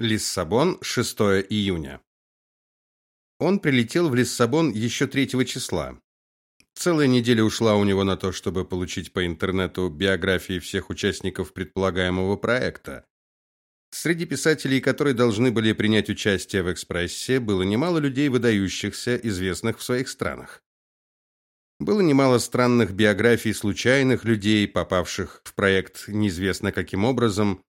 Лиссабон, 6 июня. Он прилетел в Лиссабон еще 3 числа. Целая неделя ушла у него на то, чтобы получить по интернету биографии всех участников предполагаемого проекта. Среди писателей, которые должны были принять участие в экспрессе, было немало людей выдающихся, известных в своих странах. Было немало странных биографий случайных людей, попавших в проект неизвестно каким образом.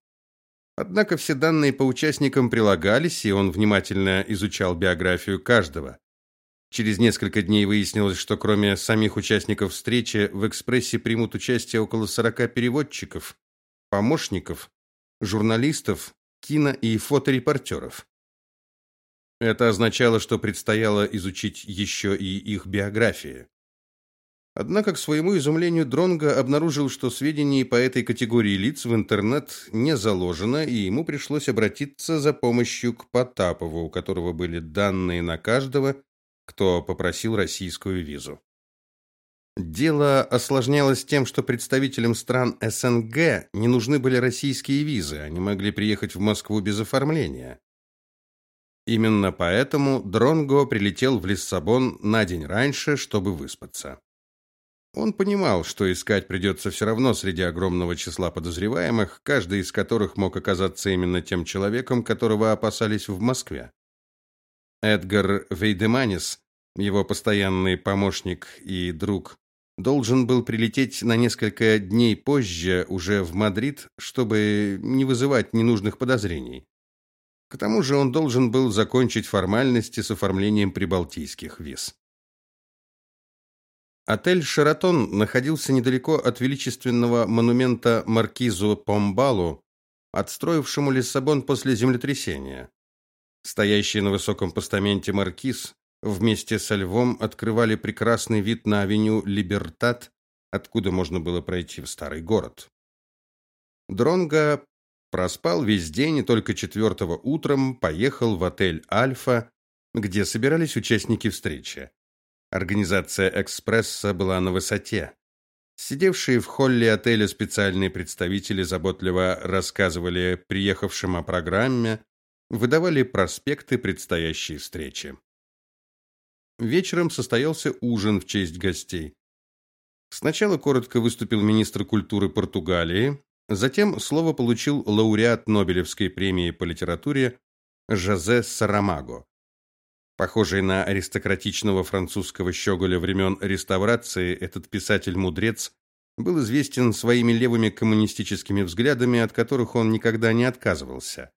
Однако все данные по участникам прилагались, и он внимательно изучал биографию каждого. Через несколько дней выяснилось, что кроме самих участников встречи в экспрессе примут участие около 40 переводчиков, помощников, журналистов, кино и фоторепортеров. Это означало, что предстояло изучить еще и их биографии. Однако к своему изумлению Дронго обнаружил, что сведений по этой категории лиц в интернет не заложено, и ему пришлось обратиться за помощью к Потапову, у которого были данные на каждого, кто попросил российскую визу. Дело осложнялось тем, что представителям стран СНГ не нужны были российские визы, они могли приехать в Москву без оформления. Именно поэтому Дронго прилетел в Лиссабон на день раньше, чтобы выспаться. Он понимал, что искать придется все равно среди огромного числа подозреваемых, каждый из которых мог оказаться именно тем человеком, которого опасались в Москве. Эдгар Вейдеманис, его постоянный помощник и друг, должен был прилететь на несколько дней позже уже в Мадрид, чтобы не вызывать ненужных подозрений. К тому же он должен был закончить формальности с оформлением прибалтийских виз. Отель Шератон находился недалеко от величественного монумента маркизу Помбалу, отстроившему Лиссабон после землетрясения. Стоящий на высоком постаменте маркиз вместе со львом открывали прекрасный вид на авеню Либертат, откуда можно было пройти в старый город. Дронга проспал весь день и только четвертого утром поехал в отель Альфа, где собирались участники встречи. Организация экспресса была на высоте. Сидевшие в холле отеля специальные представители заботливо рассказывали приехавшим о программе, выдавали проспекты предстоящей встречи. Вечером состоялся ужин в честь гостей. Сначала коротко выступил министр культуры Португалии, затем слово получил лауреат Нобелевской премии по литературе Жозе Сарамаго. Похожий на аристократичного французского щеголя времен реставрации, этот писатель-мудрец был известен своими левыми коммунистическими взглядами, от которых он никогда не отказывался.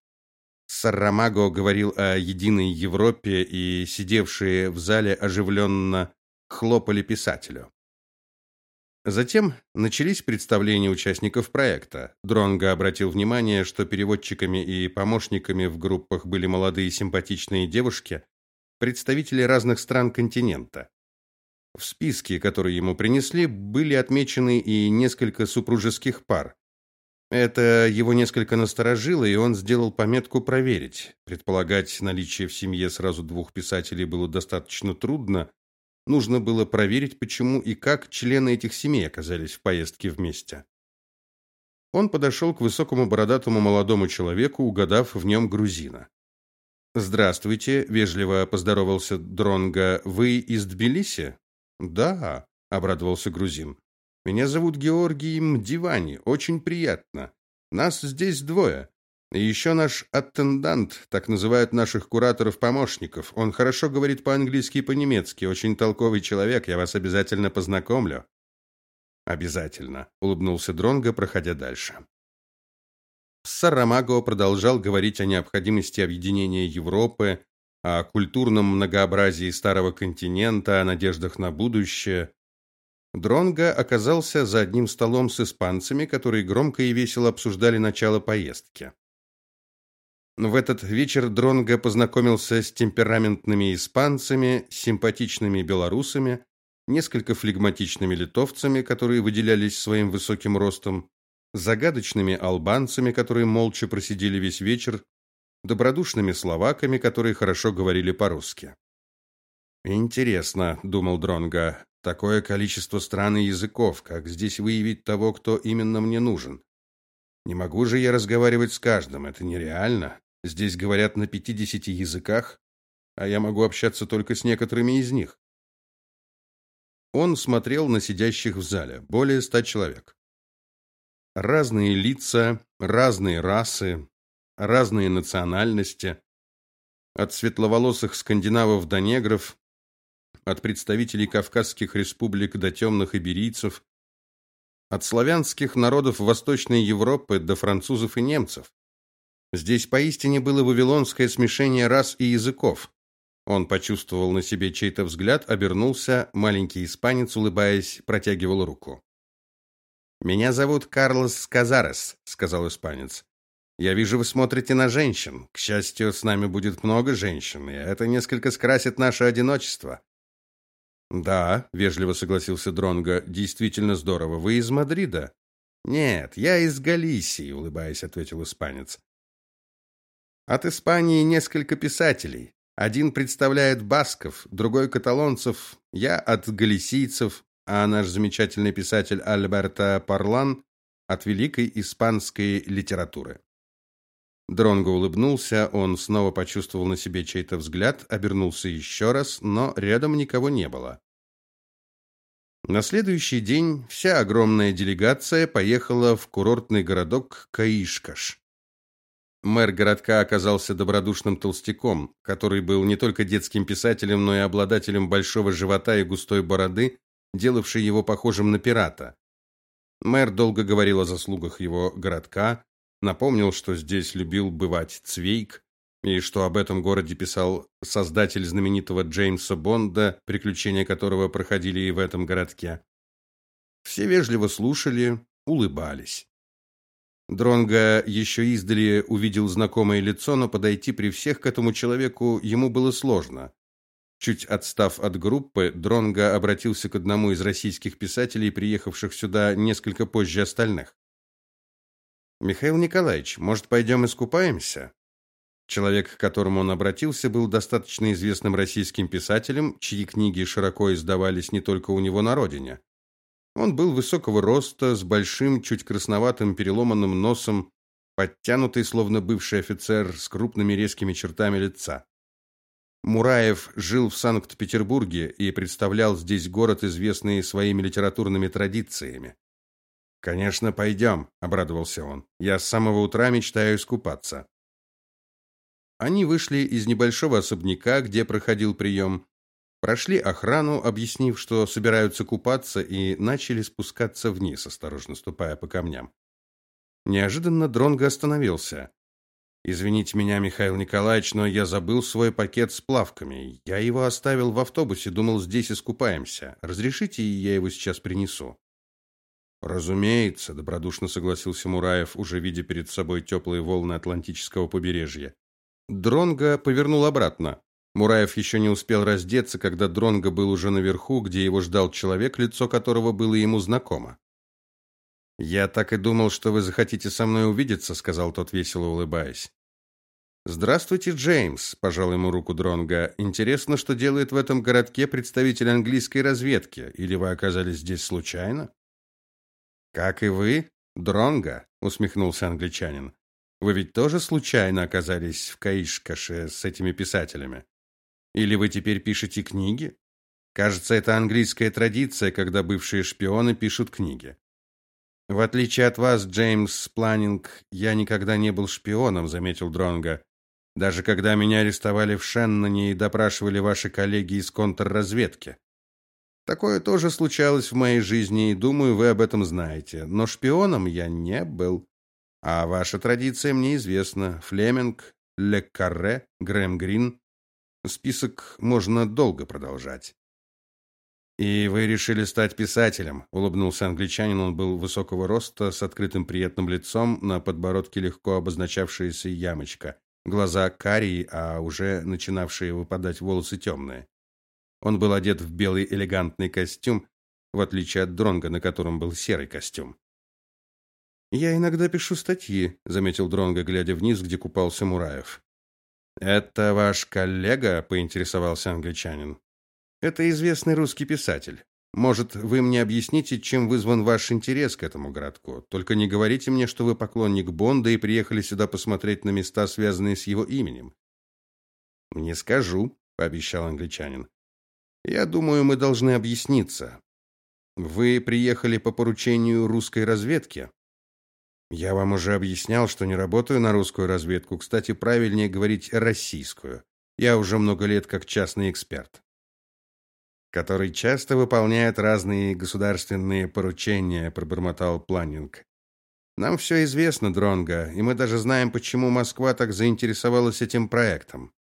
Сарамаго говорил о единой Европе, и сидевшие в зале оживленно хлопали писателю. Затем начались представления участников проекта. Дронго обратил внимание, что переводчиками и помощниками в группах были молодые симпатичные девушки, представители разных стран континента. В списке, который ему принесли, были отмечены и несколько супружеских пар. Это его несколько насторожило, и он сделал пометку проверить. Предполагать наличие в семье сразу двух писателей было достаточно трудно. Нужно было проверить, почему и как члены этих семей оказались в поездке вместе. Он подошел к высокому бородатому молодому человеку, угадав в нем грузина. "Здравствуйте", вежливо поздоровался Дронга. "Вы из Тбилиси?" "Да", обрадовался грузин. Меня зовут Георгий Мдивани. Очень приятно. Нас здесь двое. И еще наш аттендант, так называют наших кураторов-помощников. Он хорошо говорит по-английски и по-немецки. Очень толковый человек. Я вас обязательно познакомлю. Обязательно, улыбнулся Дронго, проходя дальше. Сарамаго продолжал говорить о необходимости объединения Европы, о культурном многообразии старого континента, о надеждах на будущее. Дронга оказался за одним столом с испанцами, которые громко и весело обсуждали начало поездки. В этот вечер Дронга познакомился с темпераментными испанцами, симпатичными белорусами, несколько флегматичными литовцами, которые выделялись своим высоким ростом, загадочными албанцами, которые молча просидели весь вечер, добродушными словаками, которые хорошо говорили по-русски. Интересно, думал Дронга, Такое количество стран и языков, как здесь выявить того, кто именно мне нужен? Не могу же я разговаривать с каждым, это нереально. Здесь говорят на 50 языках, а я могу общаться только с некоторыми из них. Он смотрел на сидящих в зале, более ста человек. Разные лица, разные расы, разные национальности, от светловолосых скандинавов до негров, от представителей кавказских республик до темных иберийцев, от славянских народов Восточной Европы до французов и немцев. Здесь поистине было вавилонское смешение рас и языков. Он почувствовал на себе чей-то взгляд, обернулся, маленький испанец, улыбаясь, протягивал руку. Меня зовут Карлос Казарес, сказал испанец. Я вижу, вы смотрите на женщин. К счастью, с нами будет много женщин, и это несколько скрасит наше одиночество. Да, вежливо согласился Дронга. Действительно здорово. Вы из Мадрида? Нет, я из Галисии, улыбаясь, ответил испанец. От Испании несколько писателей. Один представляет басков, другой каталонцев, я от галисийцев, а наш замечательный писатель Альберто Парлан от великой испанской литературы. Дронго улыбнулся, он снова почувствовал на себе чей-то взгляд, обернулся еще раз, но рядом никого не было. На следующий день вся огромная делегация поехала в курортный городок Каишкаш. Мэр городка оказался добродушным толстяком, который был не только детским писателем, но и обладателем большого живота и густой бороды, делавшей его похожим на пирата. Мэр долго говорил о заслугах его городка, напомнил, что здесь любил бывать Цвейк, и что об этом городе писал создатель знаменитого Джеймса Бонда, приключения которого проходили и в этом городке. Все вежливо слушали, улыбались. Дронга еще издали увидел знакомое лицо, но подойти при всех к этому человеку ему было сложно. Чуть отстав от группы, Дронга обратился к одному из российских писателей, приехавших сюда несколько позже остальных. Михаил Николаевич, может, пойдем искупаемся? Человек, к которому он обратился, был достаточно известным российским писателем, чьи книги широко издавались не только у него на родине. Он был высокого роста, с большим, чуть красноватым переломанным носом, подтянутый, словно бывший офицер, с крупными резкими чертами лица. Мураев жил в Санкт-Петербурге и представлял здесь город, известный своими литературными традициями. Конечно, пойдем», — обрадовался он. Я с самого утра мечтаю искупаться. Они вышли из небольшого особняка, где проходил прием, Прошли охрану, объяснив, что собираются купаться, и начали спускаться вниз, осторожно ступая по камням. Неожиданно Дронго остановился. Извините меня, Михаил Николаевич, но я забыл свой пакет с плавками. Я его оставил в автобусе, думал, здесь искупаемся. Разрешите, я его сейчас принесу. Разумеется, добродушно согласился Мураев, уже видя перед собой теплые волны Атлантического побережья. Дронго повернул обратно. Мураев еще не успел раздеться, когда Дронго был уже наверху, где его ждал человек, лицо которого было ему знакомо. Я так и думал, что вы захотите со мной увидеться, сказал тот весело улыбаясь. Здравствуйте, Джеймс, пожал ему руку Дронго. Интересно, что делает в этом городке представитель английской разведки, или вы оказались здесь случайно? Как и вы, Дронго, усмехнулся англичанин. Вы ведь тоже случайно оказались в Каишкаше с этими писателями? Или вы теперь пишете книги? Кажется, это английская традиция, когда бывшие шпионы пишут книги. В отличие от вас, Джеймс Планинг, я никогда не был шпионом, заметил Дронга. Даже когда меня арестовали в Шенноне и допрашивали ваши коллеги из контрразведки. Такое тоже случалось в моей жизни, и думаю, вы об этом знаете. Но шпионом я не был. А ваша традиция мне известна. Флеминг, Ле Карре, Грэм Грин Список можно долго продолжать. И вы решили стать писателем, улыбнулся англичанин. Он был высокого роста, с открытым приятным лицом, на подбородке легко обозначавшаяся ямочка, глаза карие, а уже начинавшие выпадать волосы темные. Он был одет в белый элегантный костюм, в отличие от Дронга, на котором был серый костюм. Я иногда пишу статьи, заметил Дронга, глядя вниз, где купался Мураев. Это ваш коллега, поинтересовался англичанин. Это известный русский писатель. Может, вы мне объясните, чем вызван ваш интерес к этому городку? Только не говорите мне, что вы поклонник Бонда и приехали сюда посмотреть на места, связанные с его именем. Не скажу, пообещал англичанин. Я думаю, мы должны объясниться. Вы приехали по поручению русской разведки? Я вам уже объяснял, что не работаю на русскую разведку. Кстати, правильнее говорить российскую. Я уже много лет как частный эксперт который часто выполняет разные государственные поручения, пробормотал Планинг. Нам все известно, Дронга, и мы даже знаем, почему Москва так заинтересовалась этим проектом.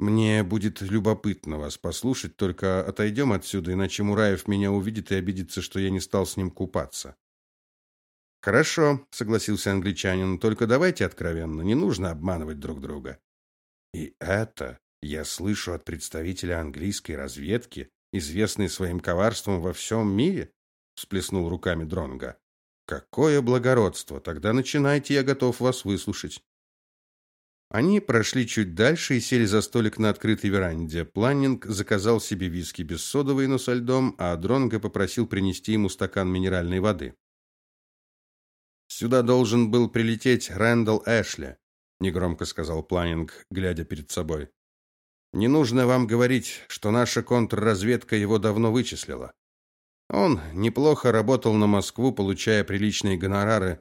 Мне будет любопытно вас послушать, только отойдем отсюда, иначе Мураев меня увидит и обидится, что я не стал с ним купаться. Хорошо, согласился англичанин, только давайте откровенно, не нужно обманывать друг друга. И это я слышу от представителя английской разведки, известный своим коварством во всем мире, всплеснул руками Дронга. Какое благородство! Тогда начинайте, я готов вас выслушать. Они прошли чуть дальше и сели за столик на открытой веранде. Планнинг заказал себе виски без содовой, но со льдом, а Дронга попросил принести ему стакан минеральной воды. Сюда должен был прилететь Рэндалл Эшли, негромко сказал Планнинг, глядя перед собой. Не нужно вам говорить, что наша контрразведка его давно вычислила. Он неплохо работал на Москву, получая приличные гонорары.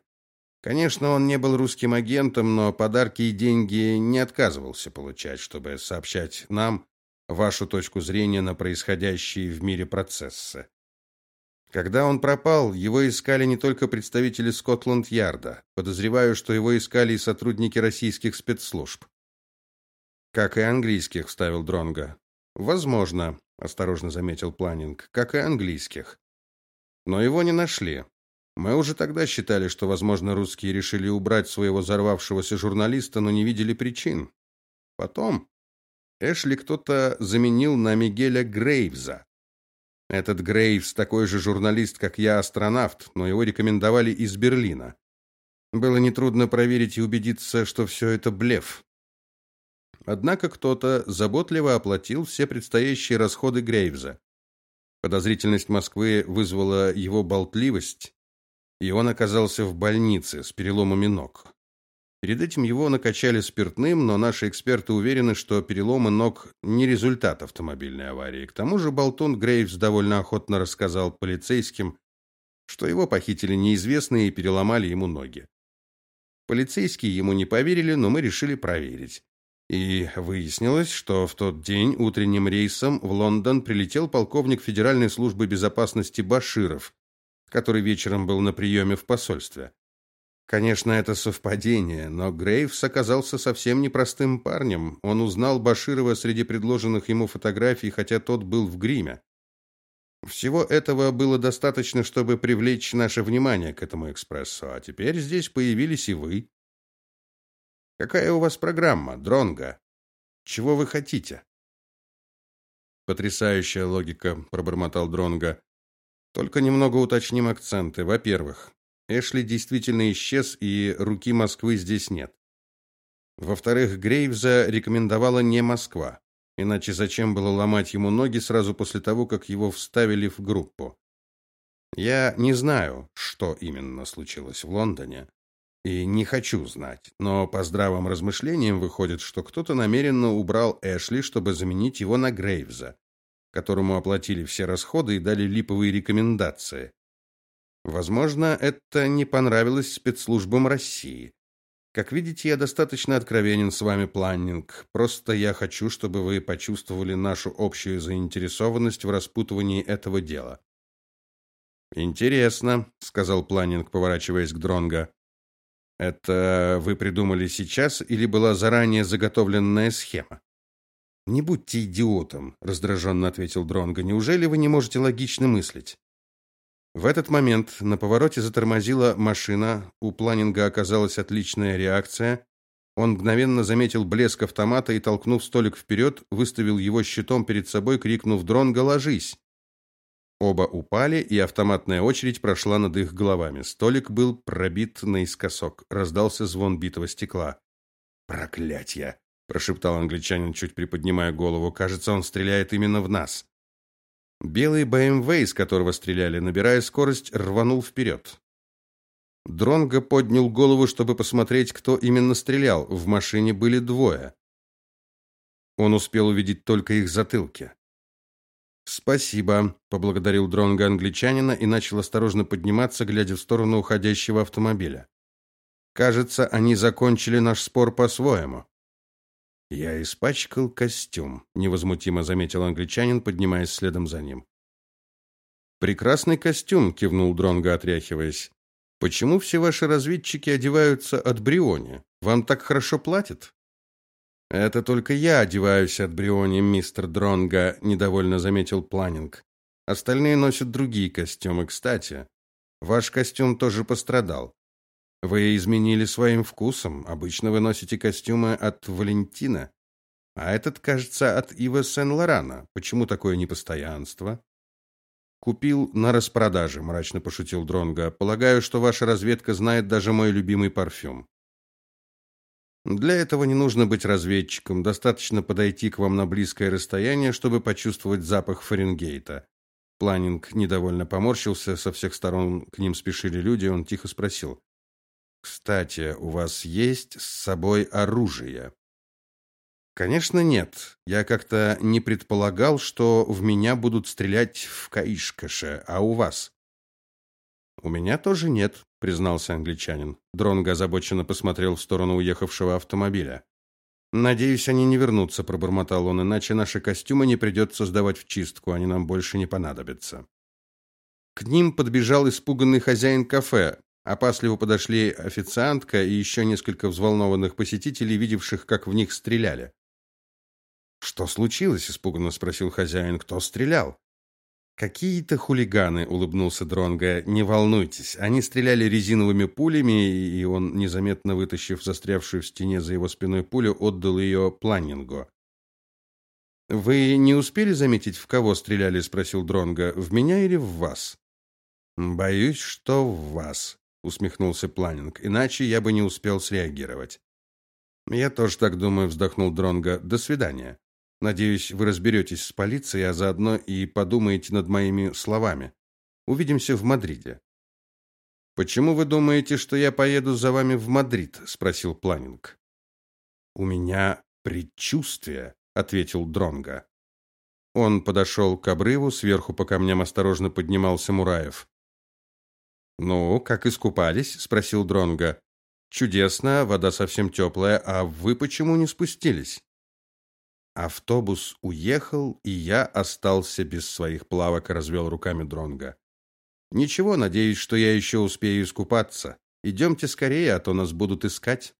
Конечно, он не был русским агентом, но подарки и деньги не отказывался получать, чтобы сообщать нам вашу точку зрения на происходящие в мире процессы. Когда он пропал, его искали не только представители Скотланд-Ярда. Подозреваю, что его искали и сотрудники российских спецслужб. Как и английских, вставил Дронга. Возможно, осторожно заметил Планинг, как и английских. Но его не нашли. Мы уже тогда считали, что, возможно, русские решили убрать своего взорвавшегося журналиста, но не видели причин. Потом Эшли кто-то заменил на Мигеля Грейвза. Этот Грейвс такой же журналист, как я, астронавт, но его рекомендовали из Берлина. Было нетрудно проверить и убедиться, что все это блеф. Однако кто-то заботливо оплатил все предстоящие расходы Грейвза. Подозрительность Москвы вызвала его болтливость, и он оказался в больнице с переломами ног. Перед этим его накачали спиртным, но наши эксперты уверены, что переломы ног не результат автомобильной аварии. К тому же Болтун Грейвс довольно охотно рассказал полицейским, что его похитили неизвестные и переломали ему ноги. Полицейские ему не поверили, но мы решили проверить. И выяснилось, что в тот день утренним рейсом в Лондон прилетел полковник Федеральной службы безопасности Баширов, который вечером был на приеме в посольстве. Конечно, это совпадение, но Грейвс оказался совсем непростым парнем. Он узнал Баширова среди предложенных ему фотографий, хотя тот был в гриме. Всего этого было достаточно, чтобы привлечь наше внимание к этому экспрессу, а теперь здесь появились и вы. Какая у вас программа, Дронга? Чего вы хотите? Потрясающая логика, пробормотал Дронга. Только немного уточним акценты. Во-первых, Эшли действительно исчез, и руки Москвы здесь нет. Во-вторых, Грейвза рекомендовала не Москва. Иначе зачем было ломать ему ноги сразу после того, как его вставили в группу? Я не знаю, что именно случилось в Лондоне, и не хочу знать, но по здравым размышлениям выходит, что кто-то намеренно убрал Эшли, чтобы заменить его на Грейвза, которому оплатили все расходы и дали липовые рекомендации. Возможно, это не понравилось спецслужбам России. Как видите, я достаточно откровенен с вами, Планнинг. Просто я хочу, чтобы вы почувствовали нашу общую заинтересованность в распутывании этого дела. Интересно, сказал Планнинг, поворачиваясь к Дронга. Это вы придумали сейчас или была заранее заготовленная схема? Не будьте идиотом, раздраженно ответил Дронго. Неужели вы не можете логично мыслить? В этот момент на повороте затормозила машина, у планинга оказалась отличная реакция. Он мгновенно заметил блеск автомата и, толкнув столик вперед, выставил его щитом перед собой, крикнув «Дронго, ложись!». Оба упали, и автоматная очередь прошла над их головами. Столик был пробит наискосок. Раздался звон битого стекла. «Проклятье!» – прошептал англичанин, чуть приподнимая голову. «Кажется, он стреляет именно в нас». Белый БМВ, из которого стреляли, набирая скорость, рванул вперед. Дронго поднял голову, чтобы посмотреть, кто именно стрелял. В машине были двое. Он успел увидеть только их затылки. «Спасибо», — поблагодарил Дронго англичанина и начал осторожно подниматься, глядя в сторону уходящего автомобиля. «Кажется, они закончили наш спор по-своему». «Я испачкал костюм», — невозмутимо заметил англичанин, поднимаясь следом за ним. «Прекрасный костюм», — кивнул Дронго, отряхиваясь. «Почему все ваши разведчики одеваются от Бриони? Вам так хорошо платят?» Это только я одеваюсь от Бриони, мистер Дронга, недовольно заметил Планинг. Остальные носят другие костюмы, кстати. Ваш костюм тоже пострадал. Вы изменили своим вкусом. Обычно вы носите костюмы от Валентина, а этот, кажется, от Ива Сен-Лорана. Почему такое непостоянство? Купил на распродаже, мрачно пошутил Дронга. Полагаю, что ваша разведка знает даже мой любимый парфюм. Для этого не нужно быть разведчиком, достаточно подойти к вам на близкое расстояние, чтобы почувствовать запах Фаренгейта. Планинг недовольно поморщился, со всех сторон к ним спешили люди, он тихо спросил: "Кстати, у вас есть с собой оружие?" Конечно, нет. Я как-то не предполагал, что в меня будут стрелять в Каишкаше, а у вас? У меня тоже нет, признался англичанин. Дронго озабоченно посмотрел в сторону уехавшего автомобиля. Надеюсь, они не вернутся, пробормотал он, иначе наши костюмы не придется сдавать в чистку, они нам больше не понадобятся. К ним подбежал испуганный хозяин кафе. Опасливо подошли официантка и еще несколько взволнованных посетителей, видевших, как в них стреляли. Что случилось? испуганно спросил хозяин. Кто стрелял? Какие-то хулиганы, улыбнулся Дронга. Не волнуйтесь, они стреляли резиновыми пулями, и он, незаметно вытащив застрявшую в стене за его спиной пулю, отдал ее Планнингу. Вы не успели заметить, в кого стреляли, спросил Дронго. В меня или в вас? Боюсь, что в вас, усмехнулся Планинг. Иначе я бы не успел среагировать. Я тоже так думаю, вздохнул Дронго. До свидания. Надеюсь, вы разберетесь с полицией, а заодно и подумаете над моими словами. Увидимся в Мадриде. Почему вы думаете, что я поеду за вами в Мадрид, спросил Планинг. У меня предчувствие, ответил Дронга. Он подошел к обрыву, сверху по камням осторожно поднимался Мураев. "Ну, как искупались?" спросил Дронга. "Чудесно, вода совсем теплая, а вы почему не спустились?" Автобус уехал, и я остался без своих плавок, развел руками Дронга. Ничего, надеюсь, что я еще успею искупаться. Идемте скорее, а то нас будут искать.